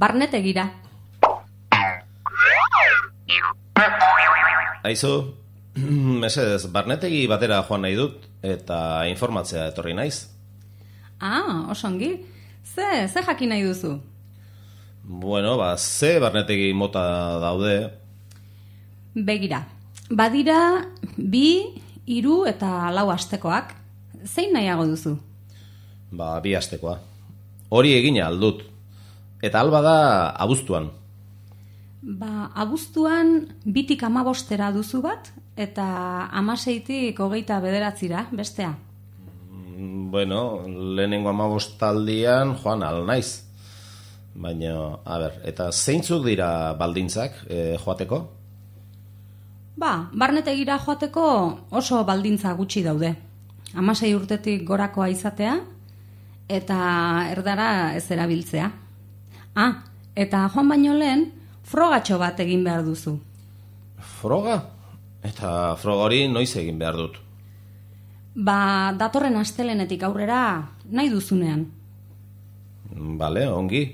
barnetegira. Aizu, mesedez, barnetegi batera joan nahi dut, eta informatzea etorri naiz. Ah, oso ongi. Ze, ze jakin nahi duzu? Bueno, ba, ze barnetegi mota daude, Begira, badira bi, hiru eta lau astekoak. Zein nahiago duzu? ba, bi astekoa. Hori egina aldut. Eta alba da abuztuan. Ba, abuztuan bitik amabostera duzu bat, eta amaseitik hogeita bederatzira, bestea. Mm, Bueno, lehenengo amabostaldian joan al naiz. Baina, a ber, eta zeintzuk dira baldintzak e, joateko? Ba, barnetegira joateko oso baldintza gutxi daude. Amasei urtetik gorakoa izatea, eta erdara ez erabiltzea. Ah, eta joan baino lehen, frogatxo bat egin behar duzu. Froga? Eta froga hori noiz egin behar dut. Ba, datorren astelenetik aurrera nahi duzunean. Bale, ongi.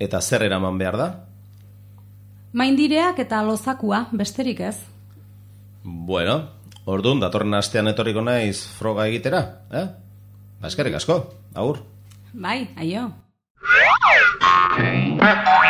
Eta zer eraman behar da? Maindireak eta lozakua, besterik ez. Bueno, orduan datorren astean etorriko naiz froga egitera, eh? Ba, eskerrik asko, agur. Bai, aio. Bye.